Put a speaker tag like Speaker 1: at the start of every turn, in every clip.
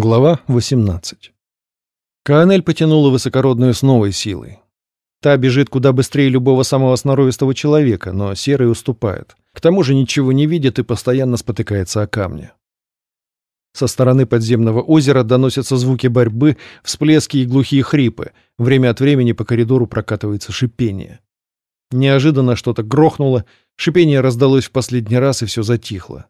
Speaker 1: Глава 18. Каанель потянула высокородную с новой силой. Та бежит куда быстрее любого самого сноровистого человека, но серый уступает. К тому же ничего не видит и постоянно спотыкается о камни. Со стороны подземного озера доносятся звуки борьбы, всплески и глухие хрипы. Время от времени по коридору прокатывается шипение. Неожиданно что-то грохнуло, шипение раздалось в последний раз, и все затихло.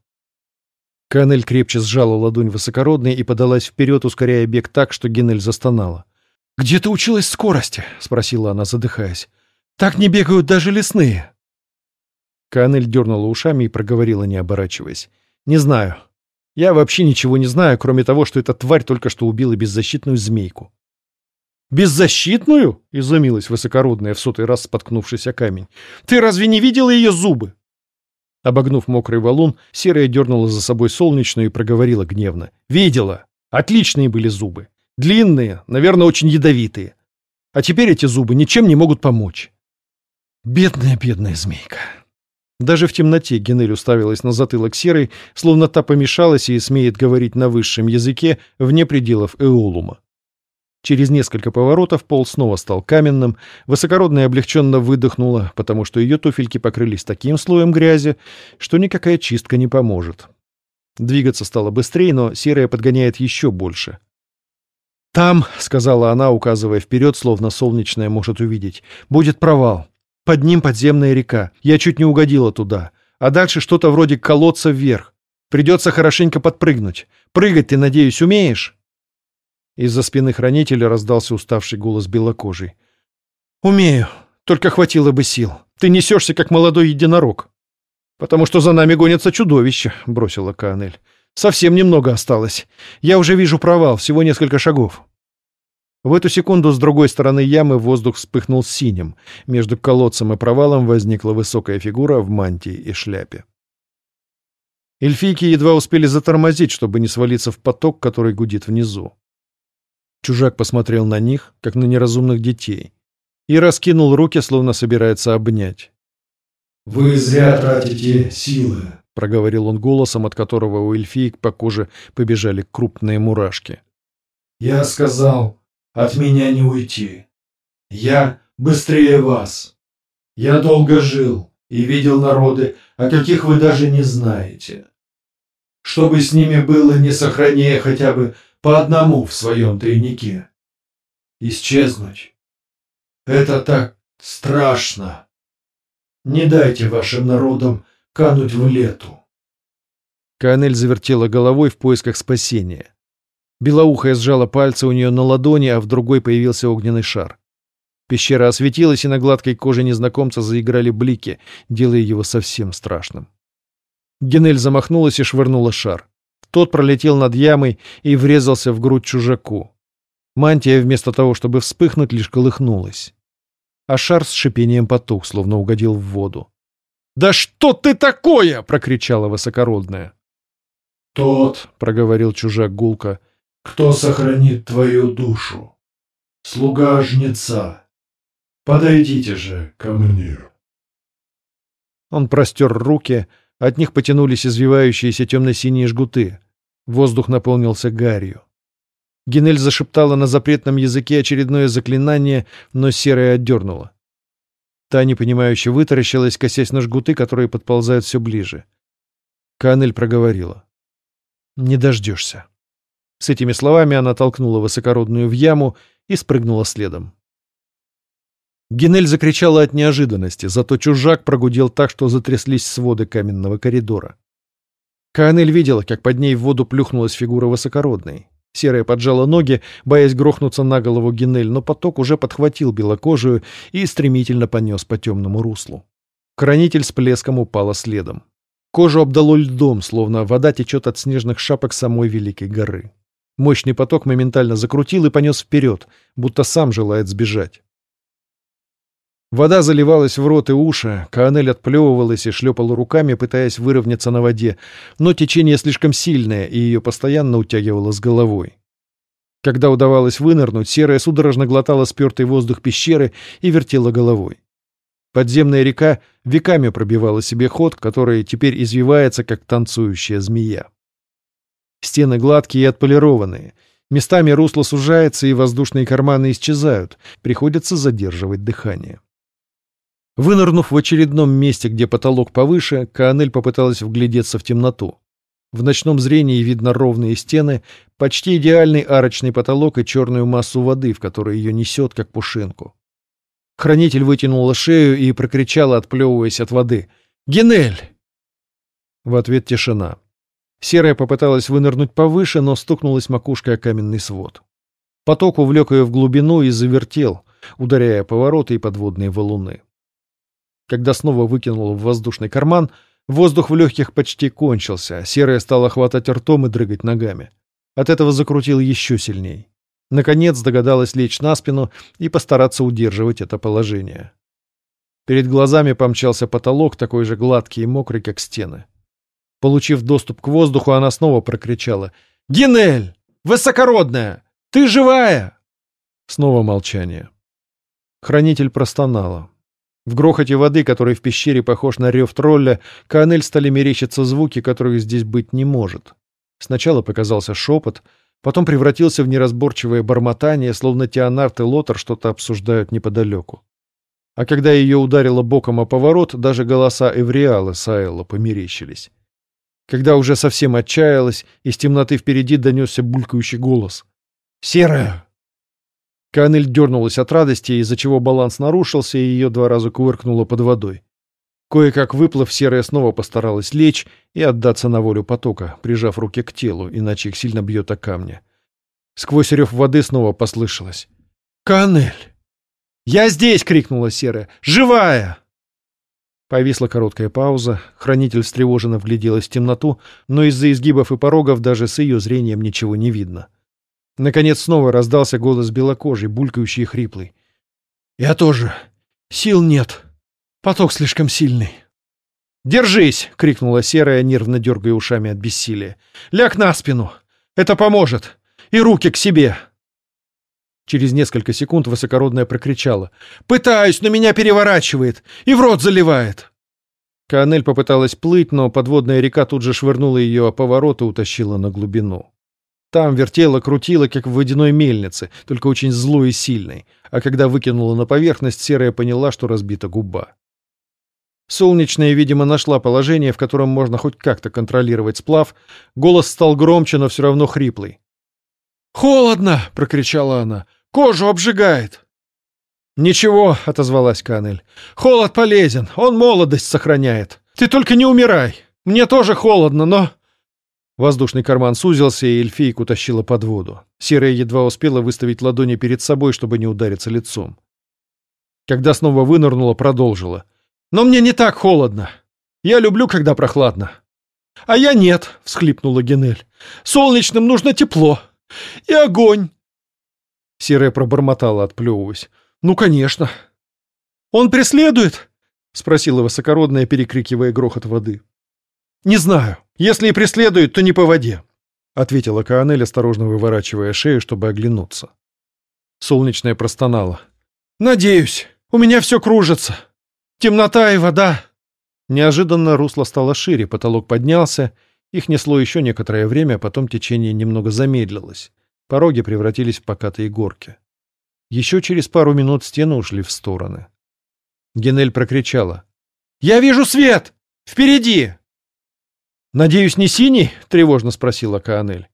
Speaker 1: Канель крепче сжала ладонь высокородной и подалась вперед, ускоряя бег так, что Генель застонала. «Где ты училась скорости?» — спросила она, задыхаясь. «Так не бегают даже лесные». Канель дернула ушами и проговорила, не оборачиваясь. «Не знаю. Я вообще ничего не знаю, кроме того, что эта тварь только что убила беззащитную змейку». «Беззащитную?» — изумилась высокородная, в сотый раз споткнувшись о камень. «Ты разве не видела ее зубы? Обогнув мокрый валун, серая дернула за собой солнечную и проговорила гневно. «Видела! Отличные были зубы. Длинные, наверное, очень ядовитые. А теперь эти зубы ничем не могут помочь». Бедная, бедная змейка. Даже в темноте Генель уставилась на затылок серой, словно та помешалась и смеет говорить на высшем языке вне пределов Эолума. Через несколько поворотов пол снова стал каменным, высокородная облегченно выдохнула, потому что ее туфельки покрылись таким слоем грязи, что никакая чистка не поможет. Двигаться стало быстрее, но серая подгоняет еще больше. «Там», — сказала она, указывая вперед, словно солнечная может увидеть, — «будет провал. Под ним подземная река. Я чуть не угодила туда. А дальше что-то вроде колодца вверх. Придется хорошенько подпрыгнуть. Прыгать ты, надеюсь, умеешь?» Из-за спины хранителя раздался уставший голос белокожий. «Умею. Только хватило бы сил. Ты несешься, как молодой единорог». «Потому что за нами гонятся чудовища», — бросила Канель. «Совсем немного осталось. Я уже вижу провал, всего несколько шагов». В эту секунду с другой стороны ямы воздух вспыхнул синим. Между колодцем и провалом возникла высокая фигура в мантии и шляпе. Эльфийки едва успели затормозить, чтобы не свалиться в поток, который гудит внизу. Чужак посмотрел на них, как на неразумных детей, и раскинул руки, словно собирается обнять.
Speaker 2: «Вы зря тратите силы», —
Speaker 1: проговорил он голосом, от которого у эльфиек по коже побежали крупные мурашки.
Speaker 2: «Я сказал, от меня не уйти. Я быстрее вас. Я долго жил и видел народы, о каких вы даже не знаете. Чтобы с ними было, не сохраняя хотя бы по одному в своем тайнике. Исчезнуть. Это так страшно. Не дайте вашим народам кануть в лету.
Speaker 1: Канель завертела головой в поисках спасения. Белоухая сжала пальцы у нее на ладони, а в другой появился огненный шар. Пещера осветилась, и на гладкой коже незнакомца заиграли блики, делая его совсем страшным. Генель замахнулась и швырнула шар. Тот пролетел над ямой и врезался в грудь чужаку. Мантия, вместо того, чтобы вспыхнуть, лишь колыхнулась. А шар с шипением потух, словно угодил в воду. «Да что ты такое!» — прокричала высокородная.
Speaker 2: «Тот», — проговорил чужак гулко, — «кто сохранит твою душу. Слуга жнеца. Подойдите же ко мне».
Speaker 1: Он простер руки, — от них потянулись извивающиеся темно-синие жгуты. Воздух наполнился гарью. Генель зашептала на запретном языке очередное заклинание, но серая отдернула. Та, непонимающе, вытаращилась, косясь на жгуты, которые подползают все ближе. Канель проговорила. «Не дождешься». С этими словами она толкнула высокородную в яму и спрыгнула следом. Генель закричала от неожиданности, зато чужак прогудел так, что затряслись своды каменного коридора. Каанель видела, как под ней в воду плюхнулась фигура высокородной. Серая поджала ноги, боясь грохнуться на голову Генель, но поток уже подхватил белокожую и стремительно понес по темному руслу. Хранитель с плеском упала следом. Кожу обдало льдом, словно вода течет от снежных шапок самой Великой горы. Мощный поток моментально закрутил и понес вперед, будто сам желает сбежать. Вода заливалась в рот и уши, Каанель отплевывалась и шлепала руками, пытаясь выровняться на воде, но течение слишком сильное, и ее постоянно утягивало с головой. Когда удавалось вынырнуть, серая судорожно глотала спертый воздух пещеры и вертела головой. Подземная река веками пробивала себе ход, который теперь извивается, как танцующая змея. Стены гладкие и отполированные. Местами русло сужается, и воздушные карманы исчезают. Приходится задерживать дыхание. Вынырнув в очередном месте, где потолок повыше, Каанель попыталась вглядеться в темноту. В ночном зрении видно ровные стены, почти идеальный арочный потолок и черную массу воды, в которой ее несет, как пушинку. Хранитель вытянула шею и прокричала, отплевываясь от воды. «Генель!» В ответ тишина. Серая попыталась вынырнуть повыше, но стукнулась макушкой о каменный свод. Поток увлек ее в глубину и завертел, ударяя повороты и подводные валуны. Когда снова выкинула в воздушный карман, воздух в легких почти кончился, серая стала хватать ртом и дрыгать ногами. От этого закрутил еще сильней. Наконец догадалась лечь на спину и постараться удерживать это положение. Перед глазами помчался потолок, такой же гладкий и мокрый, как стены. Получив доступ к воздуху, она снова прокричала. «Гинель! Высокородная! Ты живая!» Снова молчание. Хранитель простонала. В грохоте воды, который в пещере похож на рев тролля, Каанель стали мерещиться звуки, которых здесь быть не может. Сначала показался шепот, потом превратился в неразборчивое бормотание, словно Теонард и Лотар что-то обсуждают неподалеку. А когда ее ударило боком о поворот, даже голоса Эвриала с Айла померещились. Когда уже совсем отчаялась, из темноты впереди донесся булькающий голос. «Серая!» Канель дернулась от радости, из-за чего баланс нарушился, и ее два раза кувыркнуло под водой. Кое-как выплыв, серая снова постаралась лечь и отдаться на волю потока, прижав руки к телу, иначе их сильно бьет о камни. Сквозь рев воды снова послышалось. «Канель!» «Я здесь!» — крикнула серая. «Живая!» Повисла короткая пауза. Хранитель встревоженно вгляделась в темноту, но из-за изгибов и порогов даже с ее зрением ничего не видно. Наконец снова раздался голос белокожий, булькающий и хриплый. «Я тоже. Сил нет. Поток слишком сильный». «Держись!» — крикнула серая, нервно дергая ушами от бессилия. «Ляг на спину! Это поможет! И руки к себе!» Через несколько секунд высокородная прокричала. «Пытаюсь, но меня переворачивает! И в рот заливает!» Канель попыталась плыть, но подводная река тут же швырнула ее о поворот и утащила на глубину. Там вертела, крутила, как в водяной мельнице, только очень злой и сильной, а когда выкинула на поверхность, серая поняла, что разбита губа. Солнечная, видимо, нашла положение, в котором можно хоть как-то контролировать сплав. Голос стал громче, но все равно хриплый. «Холодно!» — прокричала она. «Кожу обжигает!» «Ничего», — отозвалась Канель. «Холод полезен, он молодость сохраняет. Ты только не умирай. Мне тоже холодно, но...» Воздушный карман сузился, и эльфийку тащила под воду. Серая едва успела выставить ладони перед собой, чтобы не удариться лицом. Когда снова вынырнула, продолжила. «Но мне не так холодно. Я люблю, когда прохладно». «А я нет», — всхлипнула Генель. «Солнечным нужно тепло. И огонь». Серая пробормотала, отплевываясь. «Ну, конечно». «Он преследует?» — спросила высокородная, перекрикивая грохот воды. «Не знаю. Если и преследует, то не по воде», — ответила Каанель, осторожно выворачивая шею, чтобы оглянуться. Солнечная простонала. «Надеюсь. У меня все кружится. Темнота и вода». Неожиданно русло стало шире, потолок поднялся. Их несло еще некоторое время, а потом течение немного замедлилось. Пороги превратились в покатые горки. Еще через пару минут стены ушли в стороны. Генель прокричала. «Я вижу свет! Впереди!» «Надеюсь, не синий?» — тревожно спросила Каанель.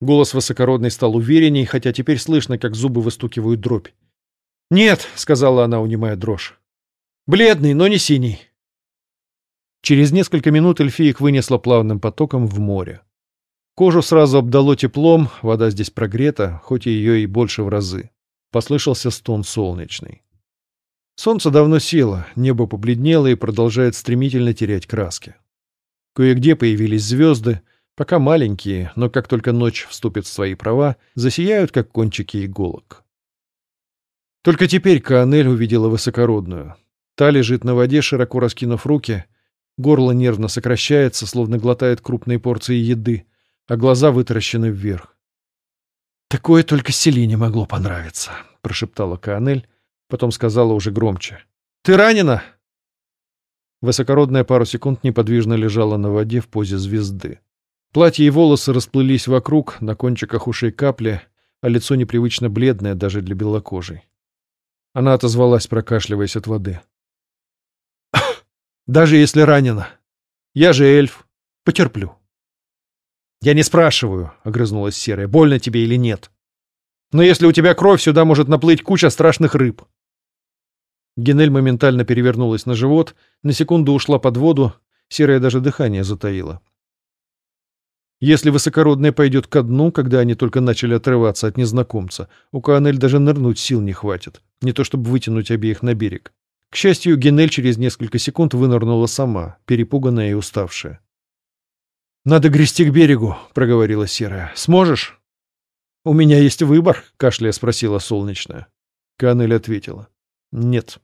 Speaker 1: Голос высокородный стал уверенней, хотя теперь слышно, как зубы выстукивают дробь. «Нет», — сказала она, унимая дрожь. «Бледный, но не синий». Через несколько минут эльфиек вынесла плавным потоком в море. Кожу сразу обдало теплом, вода здесь прогрета, хоть ее и больше в разы. Послышался стон солнечный. Солнце давно село, небо побледнело и продолжает стремительно терять краски. Кое-где появились звезды, пока маленькие, но как только ночь вступит в свои права, засияют, как кончики иголок. Только теперь Каанель увидела высокородную. Та лежит на воде, широко раскинув руки, горло нервно сокращается, словно глотает крупные порции еды, а глаза вытаращены вверх. «Такое только Селине могло понравиться», — прошептала Каанель, потом сказала уже громче. «Ты ранена?» Высокородная пару секунд неподвижно лежала на воде в позе звезды. Платье и волосы расплылись вокруг, на кончиках ушей капли, а лицо непривычно бледное даже для белокожей. Она отозвалась, прокашливаясь от воды. «Даже если ранена. Я же эльф. Потерплю». «Я не спрашиваю», — огрызнулась Серая, — «больно тебе или нет. Но если у тебя кровь, сюда может наплыть куча страшных рыб». Генель моментально перевернулась на живот, на секунду ушла под воду, Серая даже дыхание затаила. Если высокородная пойдет ко дну, когда они только начали отрываться от незнакомца, у Каанель даже нырнуть сил не хватит, не то чтобы вытянуть обеих на берег. К счастью, Генель через несколько секунд вынырнула сама, перепуганная и уставшая. «Надо грести к берегу», — проговорила Серая. «Сможешь?» «У меня есть выбор», — кашляя спросила солнечная. Канель ответила. «Нет».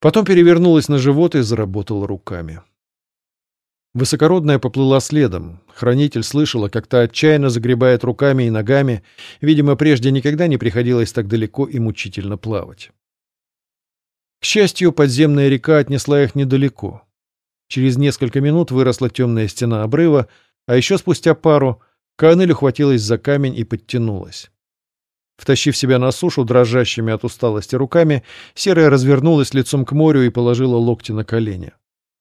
Speaker 1: Потом перевернулась на живот и заработала руками. Высокородная поплыла следом. Хранитель слышала, как та отчаянно загребает руками и ногами. Видимо, прежде никогда не приходилось так далеко и мучительно плавать. К счастью, подземная река отнесла их недалеко. Через несколько минут выросла темная стена обрыва, а еще спустя пару Канель ухватилась за камень и подтянулась. Втащив себя на сушу дрожащими от усталости руками, Серая развернулась лицом к морю и положила локти на колени.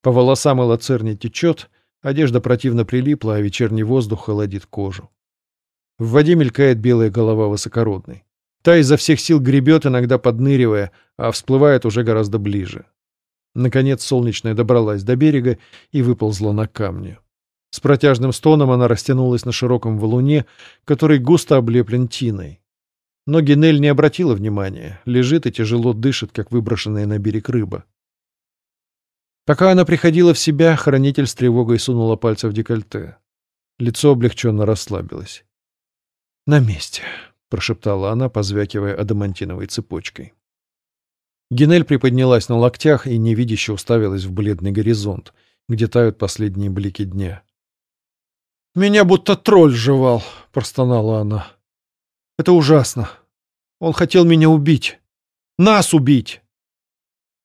Speaker 1: По волосам и лацерне течет, одежда противно прилипла, а вечерний воздух холодит кожу. В воде мелькает белая голова высокородной. Та изо всех сил гребет, иногда подныривая, а всплывает уже гораздо ближе. Наконец солнечная добралась до берега и выползла на камни. С протяжным стоном она растянулась на широком валуне, который густо облеплен тиной. Но Генель не обратила внимания, лежит и тяжело дышит, как выброшенная на берег рыба. Пока она приходила в себя, хранитель с тревогой сунула пальцы в декольте. Лицо облегченно расслабилось. «На месте», — прошептала она, позвякивая адамантиновой цепочкой. Генель приподнялась на локтях и невидяще уставилась в бледный горизонт, где тают последние блики дня. «Меня будто тролль жевал», — простонала она. «Это ужасно. Он хотел меня убить. Нас убить!»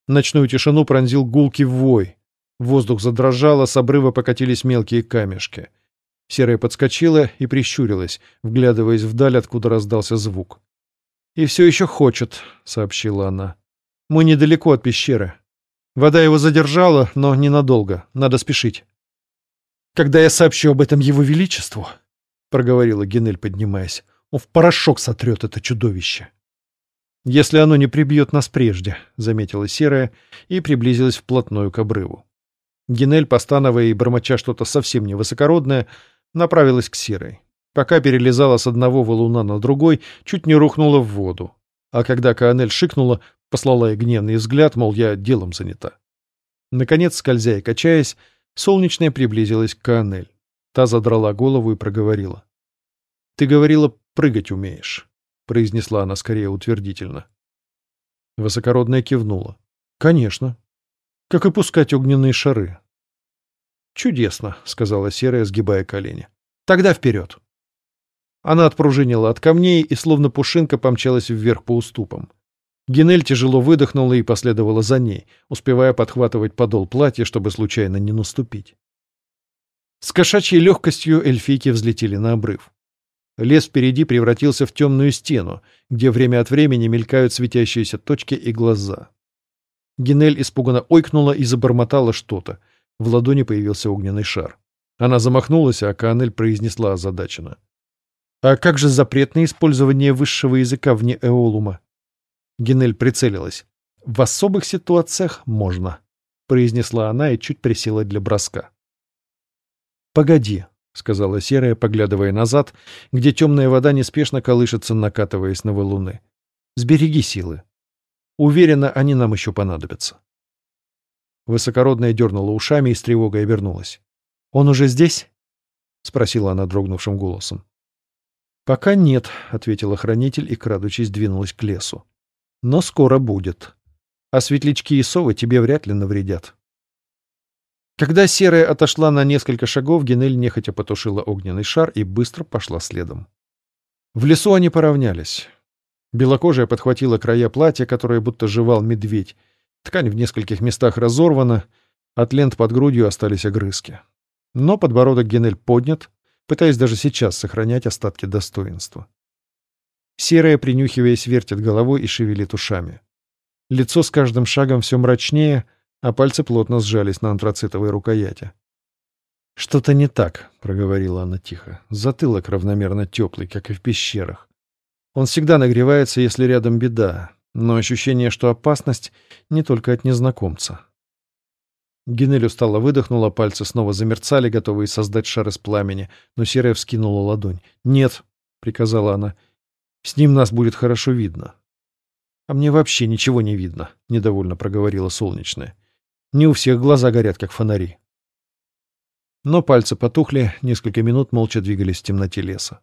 Speaker 1: Ночную тишину пронзил гулкий вой. Воздух задрожал, а с обрыва покатились мелкие камешки. Серая подскочила и прищурилась, вглядываясь вдаль, откуда раздался звук. «И все еще хочет», — сообщила она. «Мы недалеко от пещеры. Вода его задержала, но ненадолго. Надо спешить». Когда я сообщу об этом его величеству, — проговорила Генель, поднимаясь, — он в порошок сотрет это чудовище. «Если оно не прибьет нас прежде», — заметила Серая и приблизилась вплотную к обрыву. Генель, постановая и бормоча что-то совсем невысокородное, направилась к Серой. Пока перелезала с одного валуна на другой, чуть не рухнула в воду. А когда Каанель шикнула, послала ей гневный взгляд, мол, я делом занята. Наконец, скользя и качаясь, Солнечная приблизилась к Канель. Та задрала голову и проговорила. — Ты говорила, прыгать умеешь, — произнесла она скорее утвердительно. Высокородная кивнула. — Конечно. Как и пускать огненные шары. — Чудесно, — сказала Серая, сгибая колени. — Тогда вперед. Она отпружинила от камней и словно пушинка помчалась вверх по уступам. Генель тяжело выдохнула и последовала за ней, успевая подхватывать подол платья, чтобы случайно не наступить. С кошачьей легкостью эльфийки взлетели на обрыв. Лес впереди превратился в темную стену, где время от времени мелькают светящиеся точки и глаза. Генель испуганно ойкнула и забормотала что-то. В ладони появился огненный шар. Она замахнулась, а Канель произнесла озадаченно. «А как же запрет на использование высшего языка вне Эолума?» Генель прицелилась. «В особых ситуациях можно», — произнесла она и чуть присела для броска. «Погоди», — сказала Серая, поглядывая назад, где темная вода неспешно колышется, накатываясь на валуны. «Сбереги силы. Уверена, они нам еще понадобятся». Высокородная дернула ушами и с тревогой обернулась. «Он уже здесь?» — спросила она дрогнувшим голосом. «Пока нет», — ответила хранитель и, крадучись, двинулась к лесу. Но скоро будет. А светлячки и совы тебе вряд ли навредят. Когда серая отошла на несколько шагов, Генель нехотя потушила огненный шар и быстро пошла следом. В лесу они поравнялись. Белокожая подхватила края платья, которое будто жевал медведь. Ткань в нескольких местах разорвана, от лент под грудью остались огрызки. Но подбородок Генель поднят, пытаясь даже сейчас сохранять остатки достоинства. Серая, принюхиваясь, вертит головой и шевелит ушами. Лицо с каждым шагом все мрачнее, а пальцы плотно сжались на антрацитовой рукояти. «Что-то не так», — проговорила она тихо. «Затылок равномерно теплый, как и в пещерах. Он всегда нагревается, если рядом беда, но ощущение, что опасность не только от незнакомца». Генель устало выдохнула, пальцы снова замерцали, готовые создать шар из пламени, но Серая вскинула ладонь. «Нет», — приказала она, — «с ним нас будет хорошо видно». «А мне вообще ничего не видно», — недовольно проговорила Солнечная. «Не у всех глаза горят, как фонари». Но пальцы потухли, несколько минут молча двигались в темноте леса.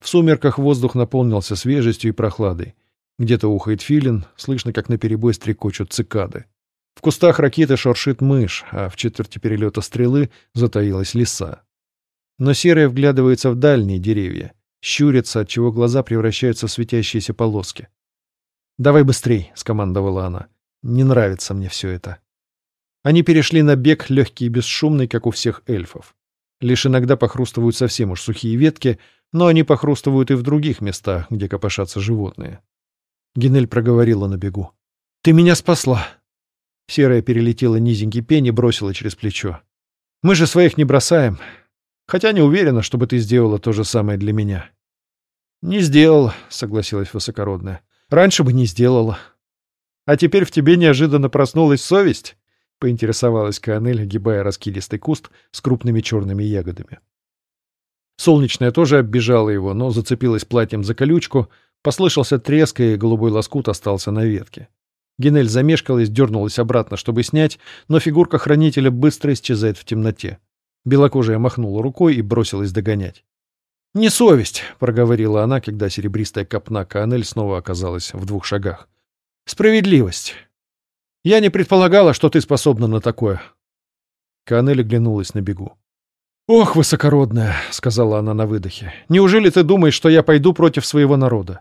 Speaker 1: В сумерках воздух наполнился свежестью и прохладой. Где-то ухает филин, слышно, как наперебой стрекочут цикады. В кустах ракеты шуршит мышь, а в четверти перелета стрелы затаилась лиса. Но серая вглядывается в дальние деревья, щурится, отчего глаза превращаются в светящиеся полоски. «Давай быстрей», — скомандовала она. «Не нравится мне все это». Они перешли на бег, легкий и бесшумный, как у всех эльфов. Лишь иногда похрустывают совсем уж сухие ветки, но они похрустывают и в других местах, где копошатся животные. Генель проговорила на бегу. «Ты меня спасла!» Серая перелетела низенький пень и бросила через плечо. «Мы же своих не бросаем. Хотя не уверена, чтобы ты сделала то же самое для меня». «Не сделала», — согласилась высокородная. «Раньше бы не сделала. А теперь в тебе неожиданно проснулась совесть?» — поинтересовалась Каанель, огибая раскидистый куст с крупными черными ягодами. Солнечная тоже оббежала его, но зацепилась платьем за колючку, послышался треск, и голубой лоскут остался на ветке. Генель замешкалась, дернулась обратно, чтобы снять, но фигурка хранителя быстро исчезает в темноте. Белокожая махнула рукой и бросилась догонять. «Не совесть», — проговорила она, когда серебристая копна Каанель снова оказалась в двух шагах. «Справедливость. Я не предполагала, что ты способна на такое. Канель оглянулась на бегу. «Ох, высокородная!» — сказала она на выдохе. «Неужели ты думаешь, что я пойду против своего народа?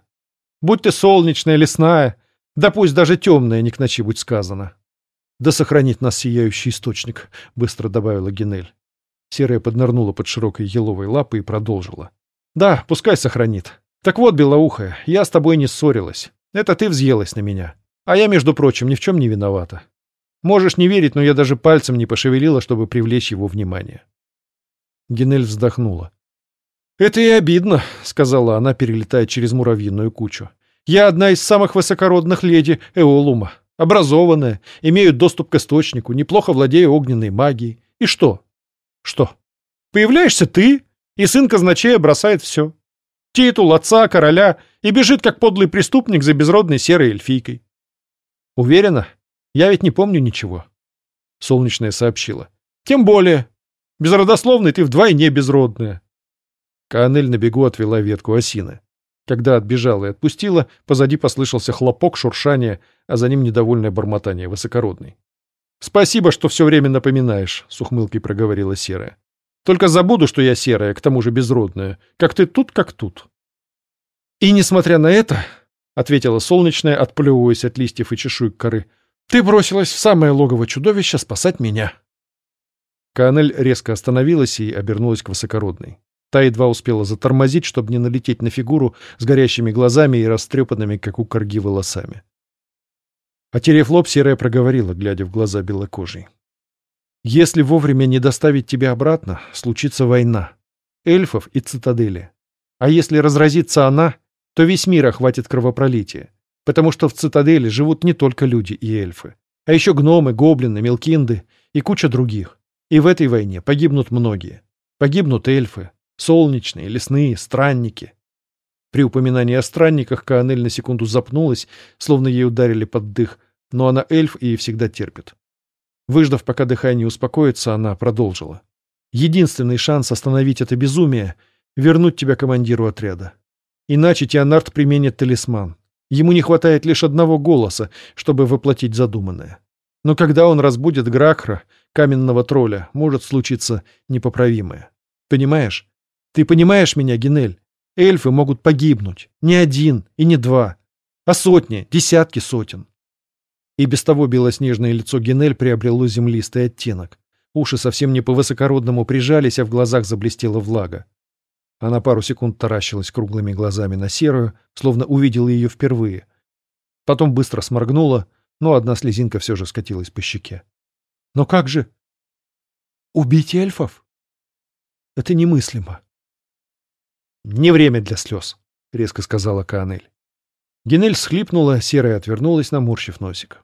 Speaker 1: Будь ты солнечная, лесная, да пусть даже темная, не к ночи будь сказано». «Да сохранит нас сияющий источник», — быстро добавила Генель. Серая поднырнула под широкой еловой лапой и продолжила. «Да, пускай сохранит. Так вот, белоухая, я с тобой не ссорилась. Это ты взъелась на меня. А я, между прочим, ни в чем не виновата. Можешь не верить, но я даже пальцем не пошевелила, чтобы привлечь его внимание. Генель вздохнула. «Это и обидно», — сказала она, перелетая через муравьиную кучу. «Я одна из самых высокородных леди Эолума. Образованная, имею доступ к источнику, неплохо владею огненной магией. И что? Что? Появляешься ты, и сын казначея бросает все. Титул отца, короля, и бежит, как подлый преступник за безродной серой эльфийкой. Уверена? Я ведь не помню ничего. Солнечная сообщила. Тем более. Безродословный ты вдвойне безродная. Каанель на бегу отвела ветку осины. Когда отбежала и отпустила, позади послышался хлопок, шуршание, а за ним недовольное бормотание высокородный. «Спасибо, что все время напоминаешь», — с ухмылкой проговорила Серая. «Только забуду, что я серая, к тому же безродная. Как ты тут, как тут». И, несмотря на это, ответила солнечная, отплевываясь от листьев и чешуек коры. Ты бросилась в самое логово чудовища спасать меня. Канель резко остановилась и обернулась к высокородной. Та едва успела затормозить, чтобы не налететь на фигуру с горящими глазами и растрепанными, как у корги, волосами. Отерев лоб, серая проговорила, глядя в глаза белокожей. «Если вовремя не доставить тебя обратно, случится война. Эльфов и цитадели. А если разразится она, то весь мир охватит кровопролитие, потому что в цитадели живут не только люди и эльфы, а еще гномы, гоблины, мелкинды и куча других. И в этой войне погибнут многие. Погибнут эльфы, солнечные, лесные, странники. При упоминании о странниках Каанель на секунду запнулась, словно ей ударили под дых, но она эльф и всегда терпит. Выждав, пока дыхание успокоится, она продолжила. Единственный шанс остановить это безумие — вернуть тебя командиру отряда. Иначе Теонард применит талисман. Ему не хватает лишь одного голоса, чтобы воплотить задуманное. Но когда он разбудит Гракра, каменного тролля, может случиться непоправимое. Понимаешь? Ты понимаешь меня, Генель? Эльфы могут погибнуть. Не один и не два, а сотни, десятки сотен. И без того белоснежное лицо Генель приобрело землистый оттенок. Уши совсем не по-высокородному прижались, а в глазах заблестела влага. Она пару секунд таращилась круглыми глазами на серую, словно увидела ее впервые. Потом быстро сморгнула, но одна слезинка все же скатилась по щеке. «Но как же? Убить эльфов? Это немыслимо». «Не время для слез», — резко сказала Каанель. Генель схлипнула, серая отвернулась, наморщив носик.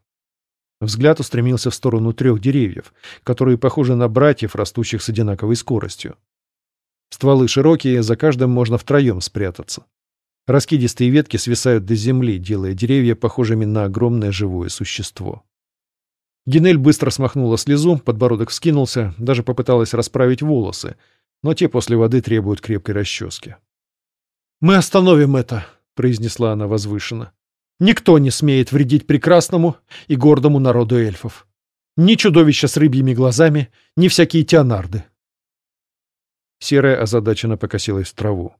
Speaker 1: Взгляд устремился в сторону трех деревьев, которые похожи на братьев, растущих с одинаковой скоростью. Стволы широкие, за каждым можно втроем спрятаться. Раскидистые ветки свисают до земли, делая деревья похожими на огромное живое существо. Генель быстро смахнула слезу, подбородок вскинулся, даже попыталась расправить волосы, но те после воды требуют крепкой расчески. «Мы остановим это», — произнесла она возвышенно. «Никто не смеет вредить прекрасному и гордому народу эльфов. Ни чудовища с рыбьими глазами, ни всякие теонарды». Серая озадаченно покосилась в траву.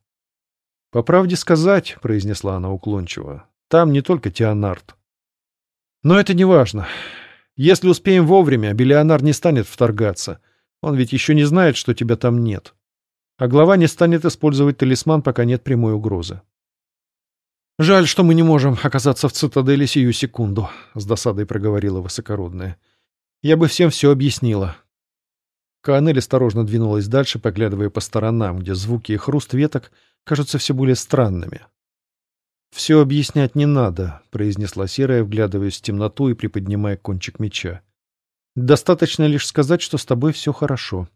Speaker 1: «По правде сказать», — произнесла она уклончиво, — «там не только теонард. Но это не важно. Если успеем вовремя, Белионар не станет вторгаться. Он ведь еще не знает, что тебя там нет. А глава не станет использовать талисман, пока нет прямой угрозы. «Жаль, что мы не можем оказаться в цитадели сию секунду», — с досадой проговорила высокородная. «Я бы всем все объяснила». Каанель осторожно двинулась дальше, поглядывая по сторонам, где звуки и хруст веток кажутся все более странными. «Все объяснять не надо», — произнесла Серая, вглядываясь в темноту и приподнимая кончик меча. «Достаточно лишь сказать, что с тобой все хорошо.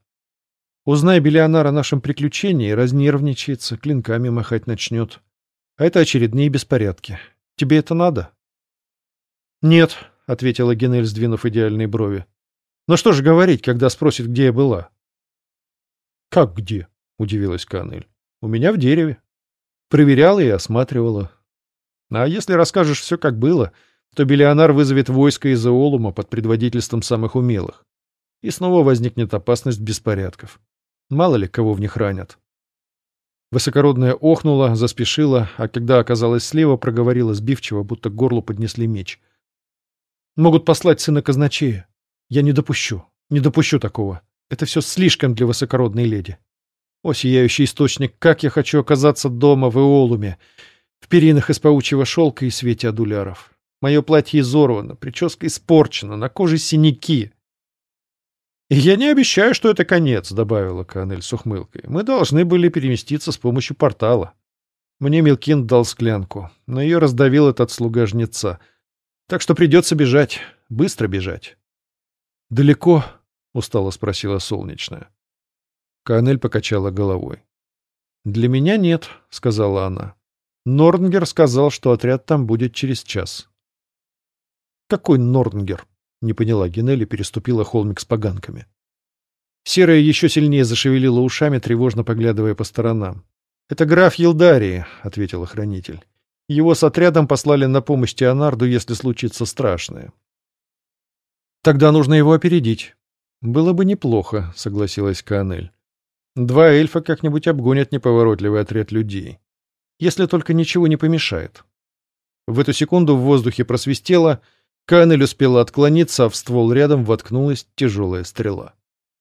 Speaker 1: Узнай Белионар о нашем приключении, разнервничается, клинками махать начнет. А это очередные беспорядки. Тебе это надо?» «Нет», — ответила Генель, сдвинув идеальные брови. «Но что же говорить, когда спросит, где я была?» «Как где?» — удивилась Канель. «У меня в дереве. Проверяла и осматривала. А если расскажешь все, как было, то Белионар вызовет войско из Эолума под предводительством самых умелых. И снова возникнет опасность беспорядков. Мало ли, кого в них ранят. Высокородная охнула, заспешила, а когда оказалась слева, проговорила сбивчиво, будто к горлу поднесли меч. «Могут послать сына казначея. Я не допущу. Не допущу такого. Это все слишком для высокородной леди. О, сияющий источник, как я хочу оказаться дома в Эолуме, в перинах из паучьего шелка и свете адуляров. Мое платье изорвано, прическа испорчена, на коже синяки. «Я не обещаю, что это конец», — добавила Канель с ухмылкой. «Мы должны были переместиться с помощью портала». Мне Милкин дал склянку, но ее раздавил этот слуга жнеца. Так что придется бежать, быстро бежать. «Далеко?» — устало спросила солнечная. Канель покачала головой. «Для меня нет», — сказала она. Норнгер сказал, что отряд там будет через час. «Какой Норнгер?» — не поняла Генель и переступила холмик с поганками. Серая еще сильнее зашевелила ушами, тревожно поглядывая по сторонам. «Это граф Елдарии», — ответил охранитель. «Его с отрядом послали на помощь Теонарду, если случится страшное». «Тогда нужно его опередить». «Было бы неплохо», — согласилась Канель. «Два эльфа как-нибудь обгонят неповоротливый отряд людей если только ничего не помешает. В эту секунду в воздухе просвистело, Канель успела отклониться, а в ствол рядом воткнулась тяжелая стрела.